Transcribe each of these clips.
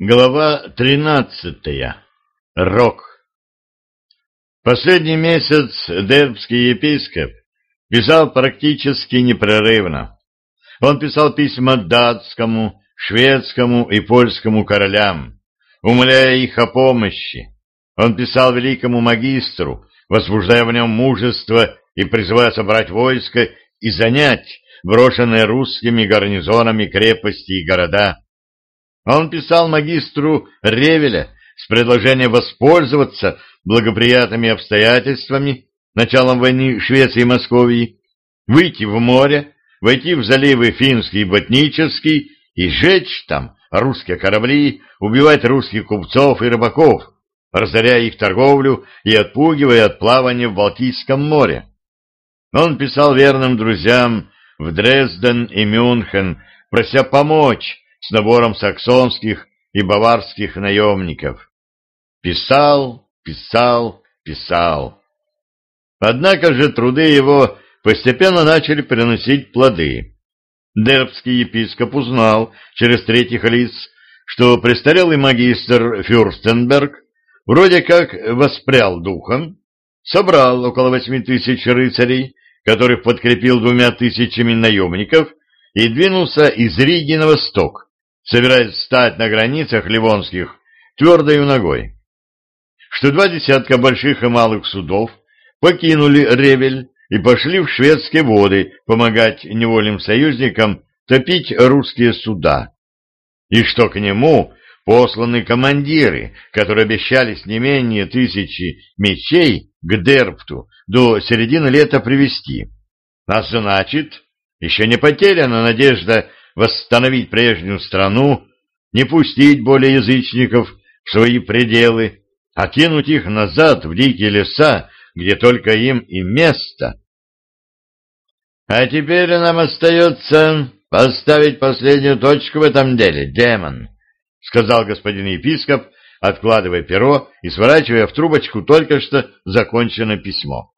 Глава тринадцатая. Рок. Последний месяц дербский епископ писал практически непрерывно. Он писал письма датскому, шведскому и польскому королям, умоляя их о помощи. Он писал великому магистру, возбуждая в нем мужество и призывая собрать войско и занять брошенные русскими гарнизонами крепости и города. Он писал магистру Ревеля с предложением воспользоваться благоприятными обстоятельствами, началом войны Швеции и Московии, выйти в море, войти в заливы Финский и Ботнический и сжечь там русские корабли, убивать русских купцов и рыбаков, разоряя их торговлю и отпугивая от плавания в Балтийском море. Он писал верным друзьям в Дрезден и Мюнхен, прося помочь с набором саксонских и баварских наемников. Писал, писал, писал. Однако же труды его постепенно начали приносить плоды. Дербский епископ узнал через третьих лиц, что престарелый магистр Фюрстенберг вроде как воспрял духом, собрал около восьми тысяч рыцарей, которых подкрепил двумя тысячами наемников, и двинулся из Риги на восток, собираясь встать на границах Ливонских твердой ногой. Что два десятка больших и малых судов покинули Ревель и пошли в шведские воды помогать невольным союзникам топить русские суда. И что к нему посланы командиры, которые обещались не менее тысячи мечей к Дерпту до середины лета привести. А значит, еще не потеряна надежда восстановить прежнюю страну, не пустить более язычников в свои пределы, а кинуть их назад в дикие леса, где только им и место. А теперь нам остается поставить последнюю точку в этом деле, демон, — сказал господин епископ, откладывая перо и сворачивая в трубочку только что законченное письмо.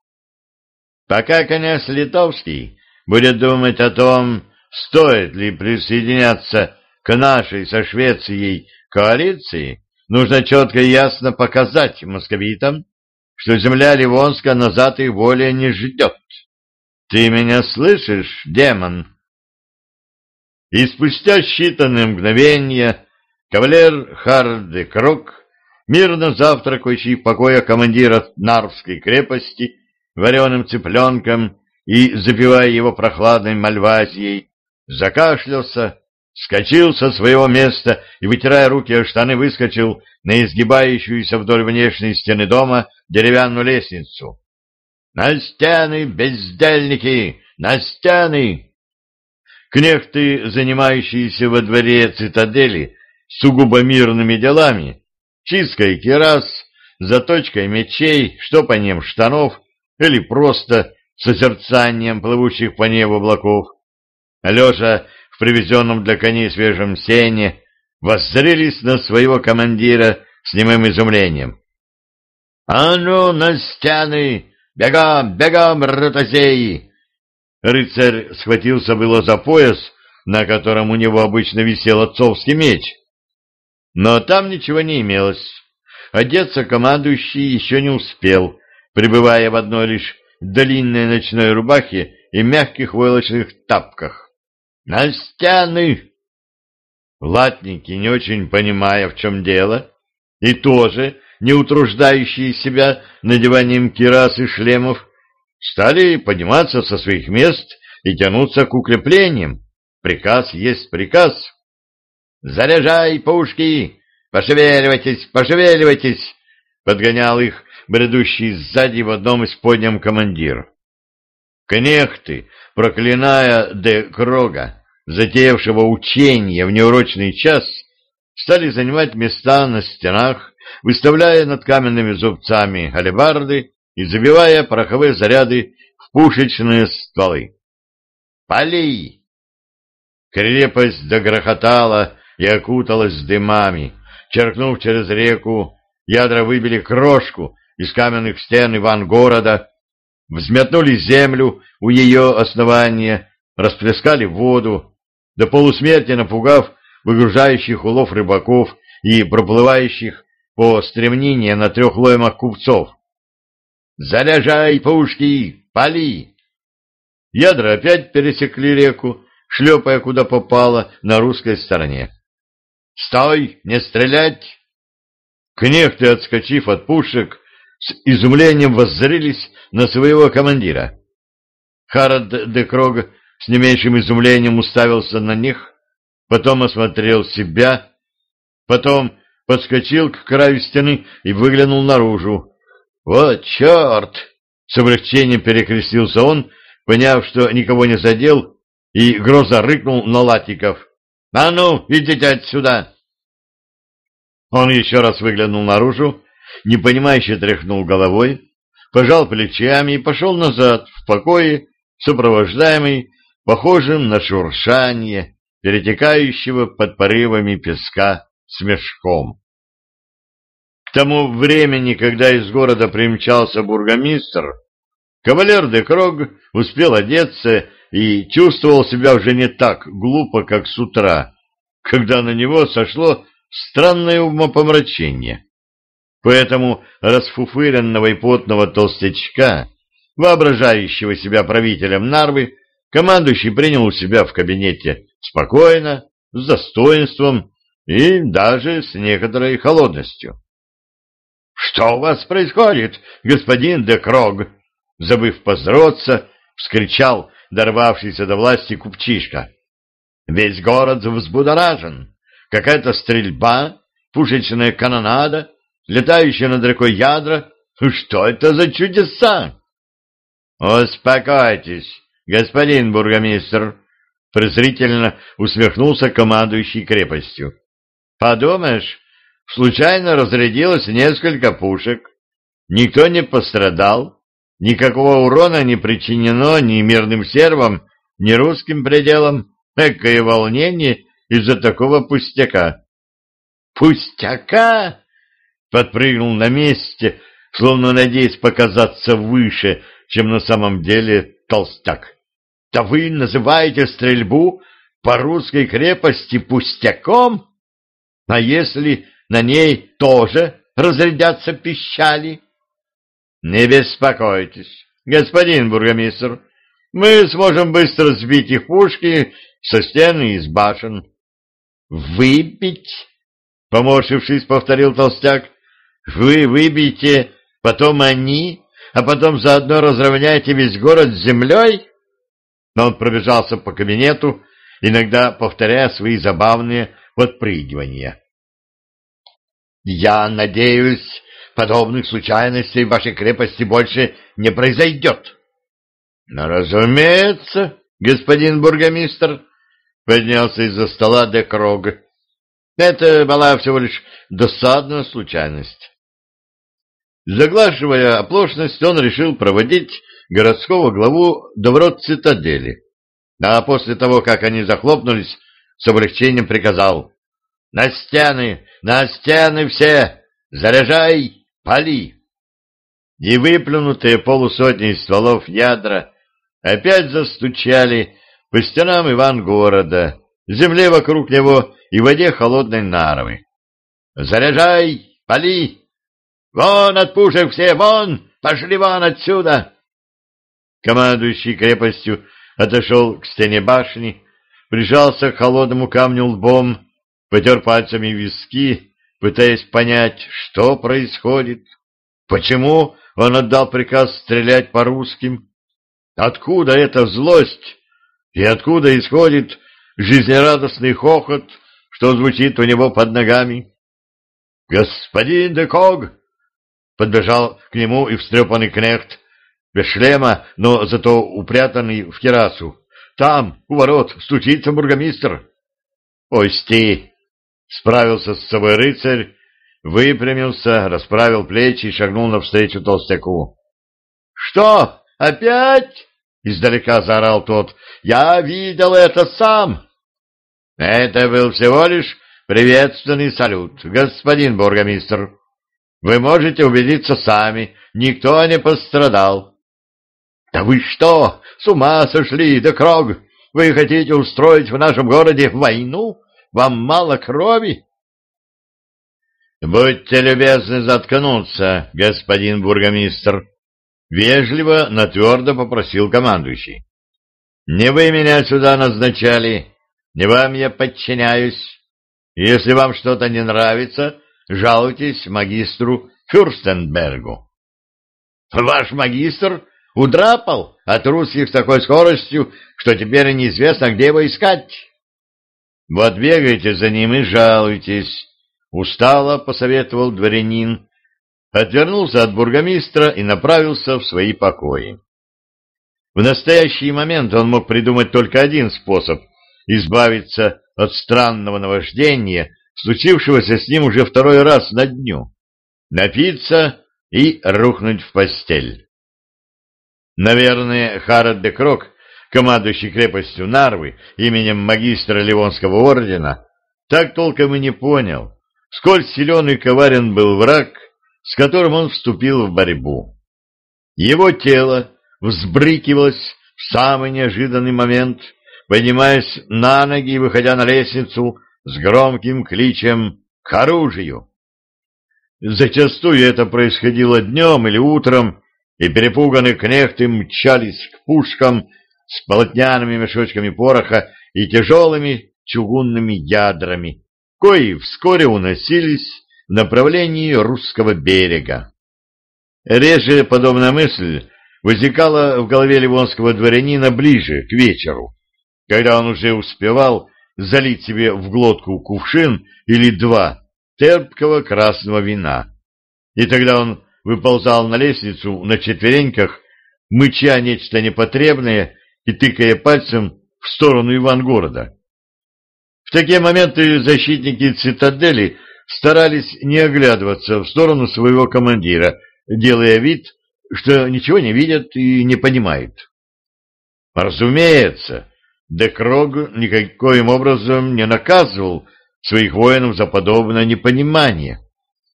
Пока князь Литовский будет думать о том, стоит ли присоединяться к нашей со Швецией коалиции, нужно четко и ясно показать московитам, что земля Ливонска назад их более не ждет. Ты меня слышишь, демон? И спустя считанные мгновения кавалер Харде Крок, мирно завтракающий в покое командира Нарвской крепости, вареным цыпленком и запивая его прохладной мальвазией, закашлялся, скочил со своего места и, вытирая руки о штаны, выскочил на изгибающуюся вдоль внешней стены дома деревянную лестницу. «На стены, бездельники! На стены!» Кнехты, занимающиеся во дворе цитадели сугубо мирными делами, чисткой кирас, заточкой мечей, штопанием штанов или просто созерцанием плывущих по небу облаков, лежа в привезенном для коней свежем сене, воззрелись на своего командира с немым изумлением. — А ну, на стены! Бегом, бегом, ротозеи! Рыцарь схватился было за пояс, на котором у него обычно висел отцовский меч. Но там ничего не имелось. Одеться командующий еще не успел, пребывая в одной лишь длинной ночной рубахе и мягких войлочных тапках. На стены! Латники, не очень понимая, в чем дело, и тоже не утруждающие себя надеванием кирас и шлемов, стали подниматься со своих мест и тянуться к укреплениям. Приказ есть приказ. «Заряжай пушки! Пошевеливайтесь, пошевеливайтесь!» Подгонял их бредущий сзади в одном из подням командир. Кнехты, проклиная де Крога, затеявшего учение в неурочный час, стали занимать места на стенах, выставляя над каменными зубцами алебарды и забивая пороховые заряды в пушечные стволы. «Пали!» Крепость догрохотала и окуталась дымами. Черкнув через реку, ядра выбили крошку из каменных стен Иван-города, взметнули землю у ее основания, расплескали воду, до полусмерти напугав выгружающих улов рыбаков и проплывающих по стремнине на трех лоймах купцов. «Заряжай пушки! Пали!» Ядра опять пересекли реку, шлепая куда попало на русской стороне. «Стой! Не стрелять!» Кнехты, отскочив от пушек, с изумлением воззрелись на своего командира. Харад де Крог с не меньшим изумлением уставился на них, потом осмотрел себя, потом подскочил к краю стены и выглянул наружу. «Вот черт!» — с облегчением перекрестился он, поняв, что никого не задел, и гроза рыкнул на латиков. «А ну, идите отсюда!» Он еще раз выглянул наружу, непонимающе тряхнул головой, пожал плечами и пошел назад, в покое, сопровождаемый похожим на шуршание, перетекающего под порывами песка с мешком. К тому времени, когда из города примчался бургомистр, кавалер де Крог успел одеться и чувствовал себя уже не так глупо, как с утра, когда на него сошло странное умопомрачение. Поэтому расфуфыренного и потного толстячка, воображающего себя правителем Нарвы, командующий принял у себя в кабинете спокойно, с достоинством и даже с некоторой холодностью. — Что у вас происходит, господин де Крог? — забыв поздороваться, вскричал дорвавшийся до власти купчишка. — Весь город взбудоражен. Какая-то стрельба, пушечная канонада, летающие над рекой ядра. Что это за чудеса? — Успокойтесь, господин бургомистр, — презрительно усмехнулся командующий крепостью. — Подумаешь, случайно разрядилось несколько пушек. Никто не пострадал, никакого урона не причинено ни мирным сервам, ни русским пределам. Экое волнение из-за такого пустяка. «Пустяка!» — подпрыгнул на месте, словно надеясь показаться выше, чем на самом деле толстяк. «Да вы называете стрельбу по русской крепости пустяком? А если на ней тоже разрядятся пищали?» «Не беспокойтесь, господин бургомистр, мы сможем быстро сбить их пушки со стены и с башен». «Выбить?» — поморщившись, повторил толстяк. «Вы выбьете, потом они, а потом заодно разровняете весь город с землей?» Но он пробежался по кабинету, иногда повторяя свои забавные подпрыгивания. «Я надеюсь, подобных случайностей в вашей крепости больше не произойдет». «Ну, разумеется, господин бургомистр», Поднялся из-за стола Декрог. Это была всего лишь досадная случайность. Заглаживая оплошность, он решил проводить городского главу до ворот цитадели. А после того, как они захлопнулись, с облегчением приказал «На стены! На стены все! Заряжай! Пали!» И выплюнутые полусотни стволов ядра опять застучали по стенам Иван-города, земле вокруг него и воде холодной Нарвы. «Заряжай! Пали! Вон от пушек все! Вон! Пошли вон отсюда!» Командующий крепостью отошел к стене башни, прижался к холодному камню лбом, потер пальцами виски, пытаясь понять, что происходит, почему он отдал приказ стрелять по русским, откуда эта злость, и откуда исходит жизнерадостный хохот, что звучит у него под ногами? «Господин Деког!» Подбежал к нему и встрепанный кнехт, без шлема, но зато упрятанный в террасу. «Там, у ворот, стучится бургомистр!» «Пусти!» — справился с собой рыцарь, выпрямился, расправил плечи и шагнул навстречу толстяку. «Что, опять?» — издалека заорал тот. «Я видел это сам!» «Это был всего лишь приветственный салют, господин бургомистр. Вы можете убедиться сами, никто не пострадал». «Да вы что, с ума сошли, да крог? Вы хотите устроить в нашем городе войну? Вам мало крови?» Будьте любезны заткнуться, господин бургомистр, вежливо, но твердо попросил командующий. Не вы меня сюда назначали, не вам я подчиняюсь. Если вам что-то не нравится, жалуйтесь магистру Фюрстенбергу. Ваш магистр удрапал от русских с такой скоростью, что теперь неизвестно, где его искать. Вот бегайте за ним и жалуйтесь, устало посоветовал дворянин, отвернулся от бургомистра и направился в свои покои. В настоящий момент он мог придумать только один способ избавиться от странного наваждения, случившегося с ним уже второй раз на дню — напиться и рухнуть в постель. Наверное, Харад де Крок, командующий крепостью Нарвы именем магистра Ливонского ордена, так толком и не понял, сколь силен и коварен был враг, с которым он вступил в борьбу. Его тело взбрыкивалось в самый неожиданный момент, поднимаясь на ноги и выходя на лестницу с громким кличем «К оружию!». Зачастую это происходило днем или утром, и перепуганные кнехты мчались к пушкам с полотняными мешочками пороха и тяжелыми чугунными ядрами, кои вскоре уносились в направлении русского берега. Реже подобная мысль возникала в голове ливонского дворянина ближе, к вечеру, когда он уже успевал залить себе в глотку кувшин или два терпкого красного вина. И тогда он выползал на лестницу на четвереньках, мыча нечто непотребное и тыкая пальцем в сторону Ивангорода. В такие моменты защитники цитадели старались не оглядываться в сторону своего командира, делая вид, что ничего не видят и не понимают. Разумеется, Декрог никаким образом не наказывал своих воинов за подобное непонимание.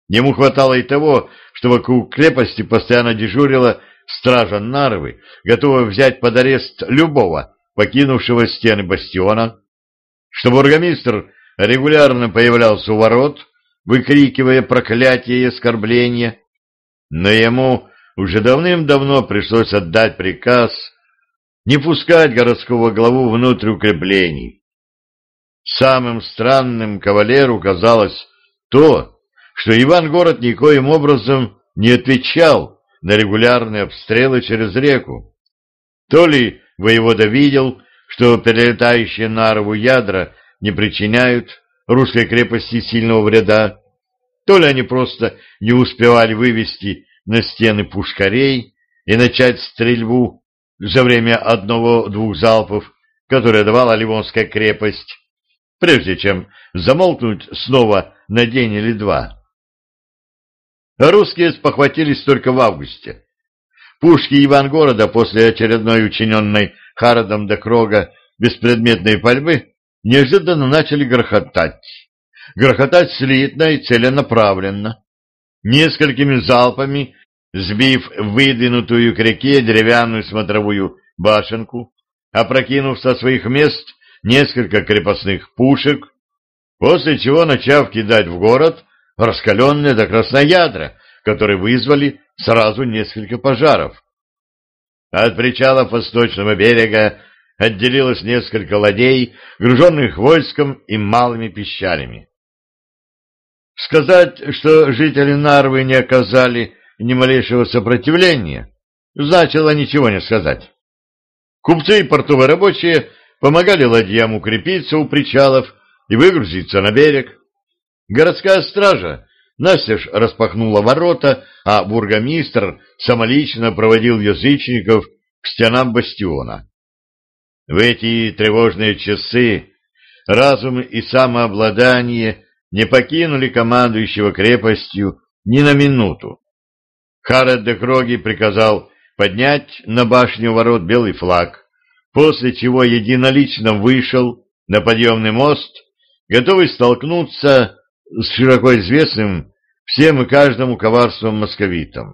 Ему хватало и того, что вокруг крепости постоянно дежурила стража Нарвы, готовая взять под арест любого, покинувшего стены бастиона, что бургомистр регулярно появлялся у ворот, выкрикивая проклятия и оскорбления, но ему уже давным-давно пришлось отдать приказ не пускать городского главу внутрь укреплений. Самым странным кавалеру казалось то, что Иван-город никоим образом не отвечал на регулярные обстрелы через реку. То ли воевода видел, что перелетающие на Нарву ядра не причиняют русской крепости сильного вреда, то ли они просто не успевали вывести на стены пушкарей и начать стрельбу за время одного-двух залпов, которые давала Ливонская крепость, прежде чем замолкнуть снова на день или два. Русские спохватились только в августе. Пушки Ивангорода после очередной учиненной Харадом до Крога беспредметной пальбы неожиданно начали грохотать. Грохотать слитно и целенаправленно. Несколькими залпами, сбив выдвинутую к реке деревянную смотровую башенку, опрокинув со своих мест несколько крепостных пушек, после чего, начав кидать в город, раскаленные до красной ядра, которые вызвали сразу несколько пожаров. От причалов восточного берега отделилось несколько ладей, груженных войском и малыми пищалями. Сказать, что жители Нарвы не оказали ни малейшего сопротивления, значило ничего не сказать. Купцы и портовые рабочие помогали ладьям укрепиться у причалов и выгрузиться на берег. Городская стража настежь распахнула ворота, а бургомистр самолично проводил язычников к стенам бастиона. В эти тревожные часы разум и самообладание не покинули командующего крепостью ни на минуту. Харед де Кроги приказал поднять на башню ворот белый флаг, после чего единолично вышел на подъемный мост, готовый столкнуться с широко известным всем и каждому коварством московитом.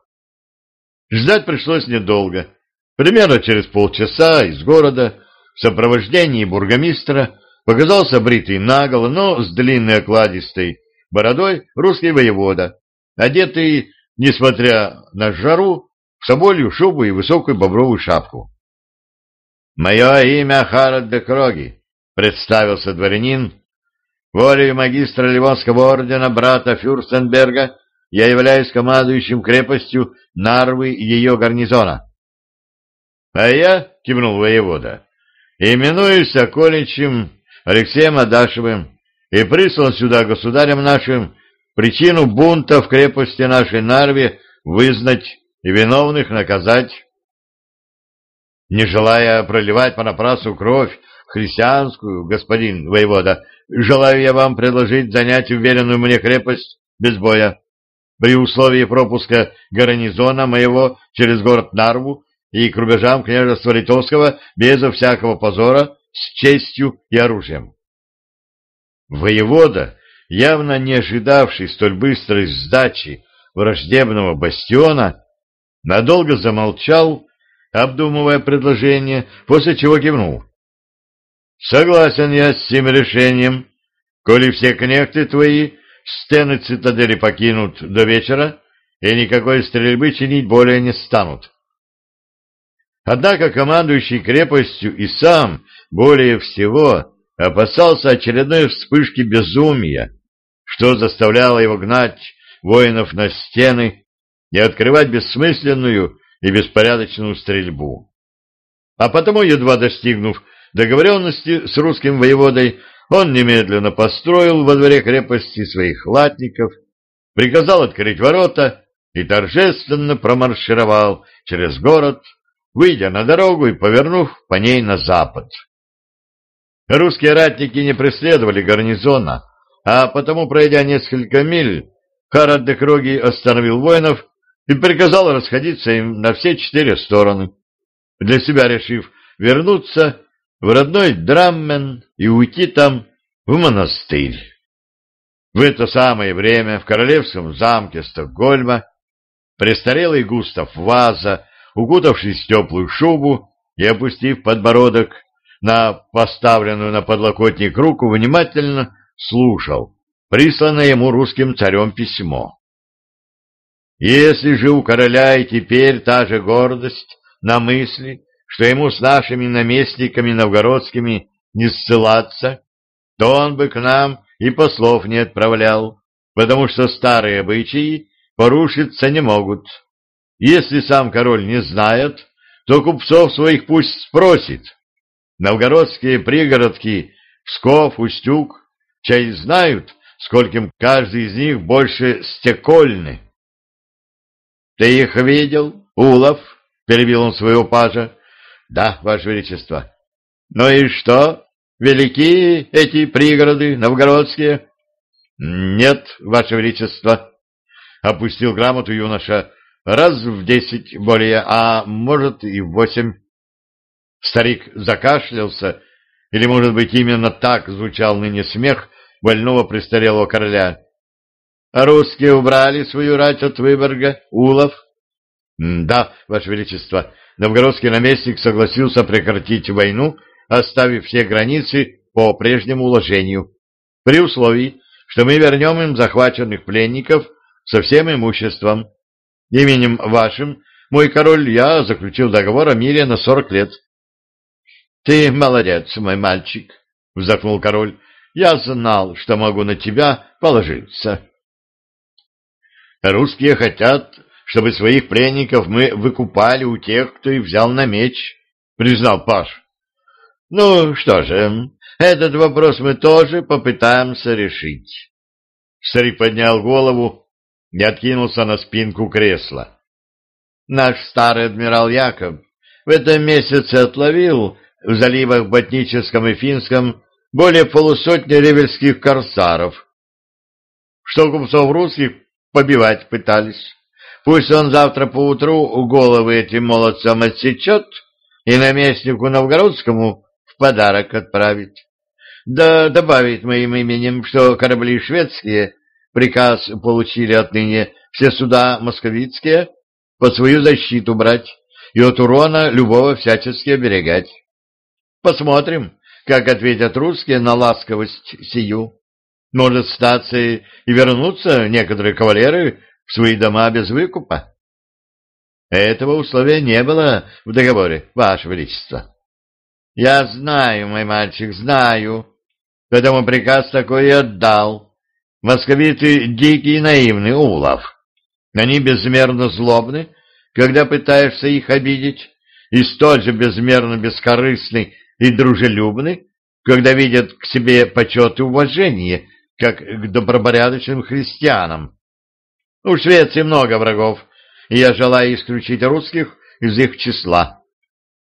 Ждать пришлось недолго. Примерно через полчаса из города в сопровождении бургомистра показался бритый наголо, но с длинной окладистой, бородой русский воевода, одетый, несмотря на жару, в соболью шубу и высокую бобровую шапку. «Мое имя Харальд де Кроги», — представился дворянин. «Волею магистра Ливонского ордена брата Фюрстенберга я являюсь командующим крепостью Нарвы и ее гарнизона». «А я», — кивнул воевода, — «именуюсь околичем Алексеем Адашевым и прислан сюда государем нашим причину бунта в крепости нашей Нарве вызнать и виновных наказать. Не желая проливать понапрасу кровь христианскую, господин воевода, желаю я вам предложить занять уверенную мне крепость без боя, при условии пропуска гарнизона моего через город Нарву и к рубежам княжества Литовского безо всякого позора, с честью и оружием. Воевода, явно не ожидавший столь быстрой сдачи враждебного бастиона, надолго замолчал, обдумывая предложение, после чего кивнул. «Согласен я с тем решением. Коли все кнехты твои стены цитадели покинут до вечера, и никакой стрельбы чинить более не станут. Однако командующий крепостью и сам более всего опасался очередной вспышки безумия, что заставляло его гнать воинов на стены и открывать бессмысленную и беспорядочную стрельбу. А потому, едва достигнув договоренности с русским воеводой, он немедленно построил во дворе крепости своих латников, приказал открыть ворота и торжественно промаршировал через город выйдя на дорогу и повернув по ней на запад. Русские ратники не преследовали гарнизона, а потому, пройдя несколько миль, Харад де Кроги остановил воинов и приказал расходиться им на все четыре стороны, для себя решив вернуться в родной Драммен и уйти там в монастырь. В это самое время в королевском замке Стокгольма престарелый Густав Ваза укутавшись в теплую шубу и опустив подбородок на поставленную на подлокотник руку, внимательно слушал присланное ему русским царем письмо. Если же у короля и теперь та же гордость на мысли, что ему с нашими наместниками новгородскими не ссылаться, то он бы к нам и послов не отправлял, потому что старые обычаи порушиться не могут. Если сам король не знает, то купцов своих пусть спросит. Новгородские пригородки, Псков, Устюг, чай знают, скольким каждый из них больше стекольны. — Ты их видел, Улов? — перебил он своего пажа. — Да, Ваше Величество. — Ну и что? Велики эти пригороды новгородские? — Нет, Ваше Величество. — опустил грамоту юноша раз в десять более, а может и в восемь. Старик закашлялся, или, может быть, именно так звучал ныне смех больного престарелого короля. А русские убрали свою рать от Выборга, Улов? Да, Ваше Величество, новгородский наместник согласился прекратить войну, оставив все границы по прежнему уложению, при условии, что мы вернем им захваченных пленников со всем имуществом, Именем вашим, мой король, я заключил договор о мире на сорок лет. — Ты молодец, мой мальчик, — вздохнул король. — Я знал, что могу на тебя положиться. — Русские хотят, чтобы своих пленников мы выкупали у тех, кто их взял на меч, — признал Паш. — Ну, что же, этот вопрос мы тоже попытаемся решить. Старик поднял голову и откинулся на спинку кресла. Наш старый адмирал Яков в этом месяце отловил в заливах Ботническом и Финском более полусотни ревельских корсаров. Что купцов русских побивать пытались. Пусть он завтра поутру головы этим молодцам отсечет и наместнику новгородскому в подарок отправит. Да добавить моим именем, что корабли шведские Приказ получили отныне все суда московицкие под свою защиту брать и от урона любого всячески оберегать. Посмотрим, как ответят русские на ласковость сию. Может, статься и вернуться некоторые кавалеры в свои дома без выкупа? Этого условия не было в договоре, Ваше Величество. Я знаю, мой мальчик, знаю. Поэтому приказ такой и отдал. Московиты дикий и наивный улов. Они безмерно злобны, когда пытаешься их обидеть, и столь же безмерно бескорыстны и дружелюбны, когда видят к себе почет и уважение, как к добропорядочным христианам. У Швеции много врагов, и я желаю исключить русских из их числа.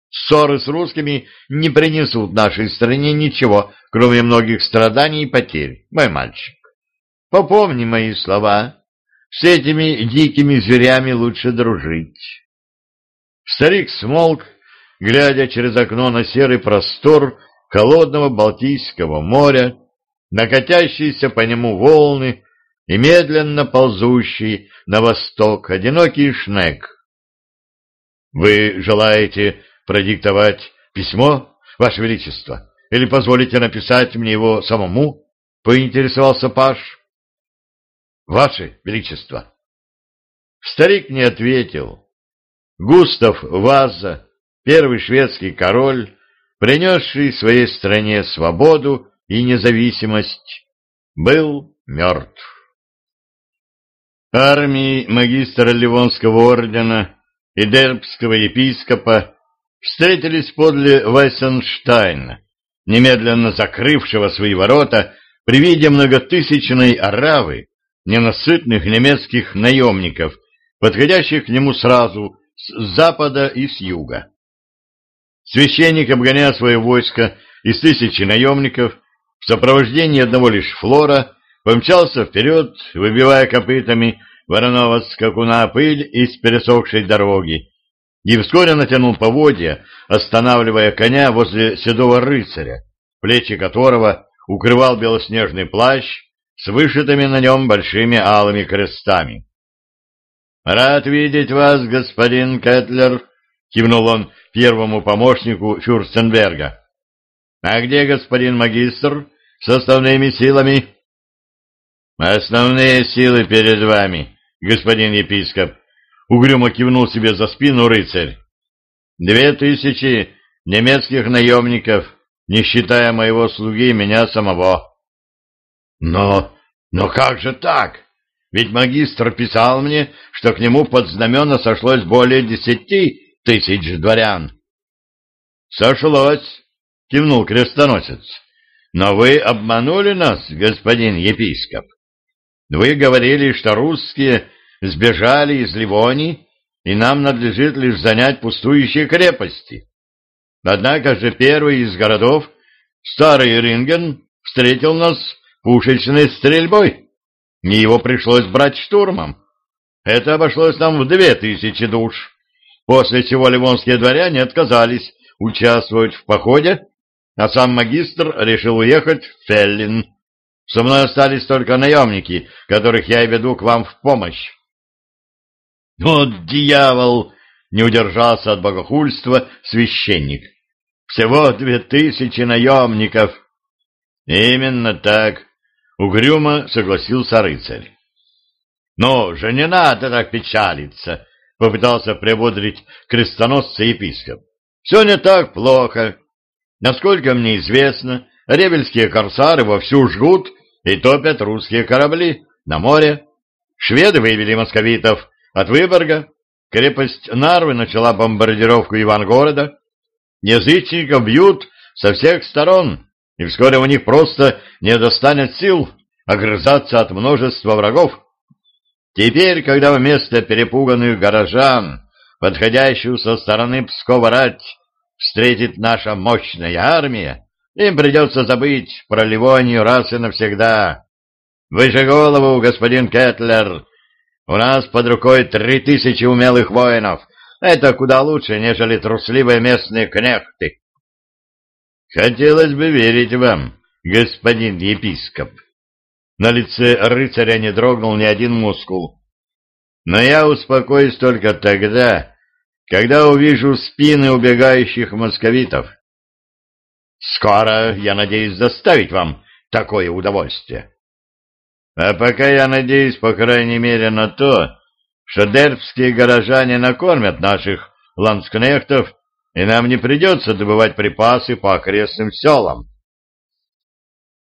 Ссоры с русскими не принесут нашей стране ничего, кроме многих страданий и потерь, мой мальчик. Попомни мои слова. С этими дикими зверями лучше дружить. Старик смолк, глядя через окно на серый простор холодного Балтийского моря, на по нему волны и медленно ползущий на восток одинокий шнек. «Вы желаете продиктовать письмо, Ваше Величество, или позволите написать мне его самому?» — поинтересовался Паш. «Ваше Величество!» Старик не ответил. Густав Ваза, первый шведский король, принесший своей стране свободу и независимость, был мертв. Армии магистра Ливонского ордена и дербского епископа встретились подле Вайсенштайна, немедленно закрывшего свои ворота при виде многотысячной оравы ненасытных немецких наемников, подходящих к нему сразу с запада и с юга. Священник, обгоняя свое войско из тысячи наемников, в сопровождении одного лишь флора, помчался вперед, выбивая копытами вороного скакуна пыль из пересохшей дороги, и вскоре натянул поводья, останавливая коня возле седого рыцаря, плечи которого укрывал белоснежный плащ с вышитыми на нем большими алыми крестами. — Рад видеть вас, господин Кетлер, — кивнул он первому помощнику Фюрстенберга. — А где господин магистр с основными силами? — Основные силы перед вами, господин епископ, — угрюмо кивнул себе за спину рыцарь. — Две тысячи немецких наемников, не считая моего слуги меня самого. — Но, но как же так? Ведь магистр писал мне, что к нему под знамена сошлось более десяти тысяч дворян. — Сошлось, — кивнул крестоносец. — Но вы обманули нас, господин епископ. Вы говорили, что русские сбежали из Ливонии, и нам надлежит лишь занять пустующие крепости. Однако же первый из городов, старый Ринген, встретил нас пушечной стрельбой, и его пришлось брать штурмом. Это обошлось нам в две тысячи душ, после чего ливонские дворяне отказались участвовать в походе, а сам магистр решил уехать в Феллин. Со мной остались только наемники, которых я веду к вам в помощь. Вот дьявол! Не удержался от богохульства священник. Всего две тысячи наемников. Именно так, угрюмо согласился рыцарь. Но же не надо так печалиться, попытался приободрить крестоносца епископ. Все не так плохо. Насколько мне известно, ревельские корсары вовсю жгут и топят русские корабли на море. Шведы вывели московитов от Выборга крепость Нарвы начала бомбардировку Ивангорода. Язычников бьют со всех сторон, и вскоре у них просто не достанет сил огрызаться от множества врагов. Теперь, когда вместо перепуганных горожан, подходящую со стороны Пскова рать, встретит наша мощная армия, им придется забыть про Ливонию раз и навсегда. Выше голову, господин Кетлер, у нас под рукой три тысячи умелых воинов. Это куда лучше, нежели трусливые местные кнехты. Хотелось бы верить вам, господин епископ. На лице рыцаря не дрогнул ни один мускул. Но я успокоюсь только тогда, когда увижу спины убегающих московитов. Скоро я надеюсь доставить вам такое удовольствие. А пока я надеюсь, по крайней мере, на то, что дербские горожане накормят наших ланскнехтов, и нам не придется добывать припасы по окрестным селам.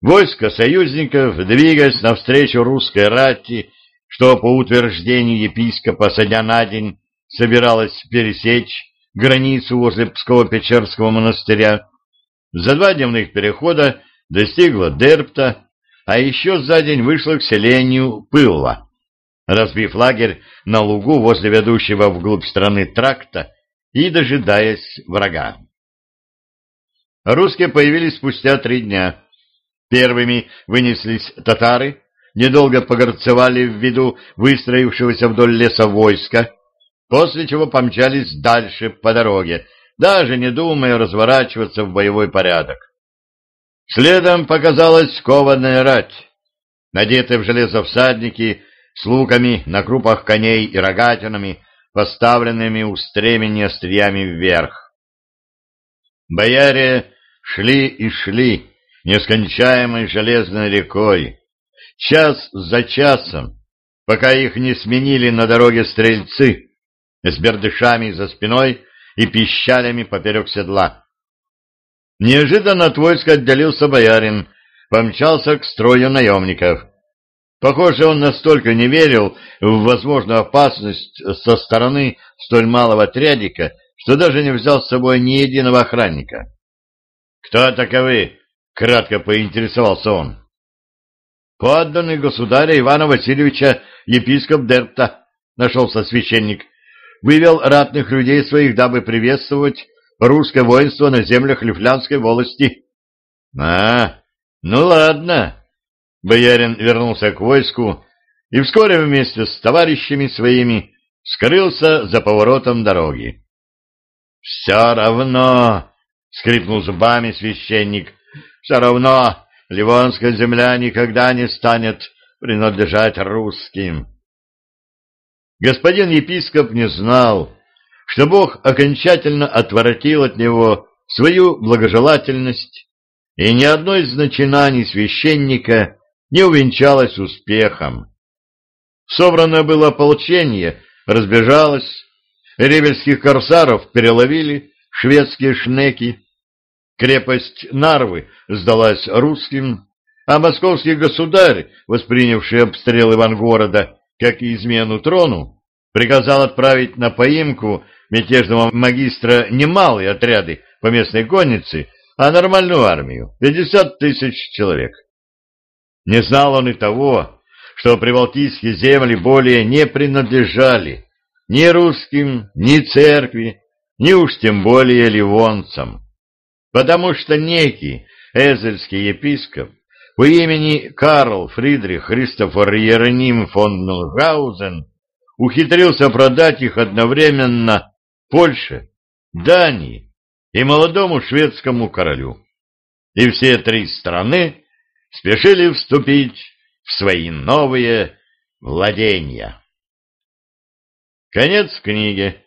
Войско союзников, двигаясь навстречу русской рати, что по утверждению епископа со дня на день собиралась пересечь границу возле Псково-Печерского монастыря, за два дневных перехода достигла Дерпта, а еще за день вышла к селению Пылла, разбив лагерь на лугу возле ведущего вглубь страны тракта и дожидаясь врага. Русские появились спустя три дня. Первыми вынеслись татары, недолго погорцевали виду выстроившегося вдоль леса войска, после чего помчались дальше по дороге, даже не думая разворачиваться в боевой порядок. Следом показалась кованая рать, надетые в железо всадники с луками на крупах коней и рогатинами, поставленными у стремени остриями вверх. Бояре шли и шли нескончаемой железной рекой, час за часом, пока их не сменили на дороге стрельцы с бердышами за спиной и пищалями поперек седла. Неожиданно от войска отделился боярин, помчался к строю наемников. Похоже, он настолько не верил в возможную опасность со стороны столь малого отрядика, что даже не взял с собой ни единого охранника. «Кто таковы?» — кратко поинтересовался он. «Подданный государя Ивана Васильевича епископ Дерпта», — нашелся священник, — «вывел ратных людей своих, дабы приветствовать русское воинство на землях Лифлянской волости. — А, ну ладно. Боярин вернулся к войску и вскоре вместе с товарищами своими скрылся за поворотом дороги. — Все равно, — скрипнул зубами священник, — все равно Ливонская земля никогда не станет принадлежать русским. Господин епископ не знал, что Бог окончательно отворотил от него свою благожелательность, и ни одно из начинаний священника не увенчалось успехом. Собранное было ополчение, разбежалось, ревельских корсаров переловили шведские шнеки, крепость Нарвы сдалась русским, а московский государь, воспринявший обстрел Ивангорода как измену трону, приказал отправить на поимку мятежного магистра не малые отряды по местной коннице, а нормальную армию — 50 тысяч человек. Не знал он и того, что прибалтийские земли более не принадлежали ни русским, ни церкви, ни уж тем более ливонцам, потому что некий эзельский епископ по имени Карл Фридрих Христофор Иероним фон Мюльгаузен ухитрился продать их одновременно Польше, Дании и молодому шведскому королю. И все три страны спешили вступить в свои новые владения. Конец книги.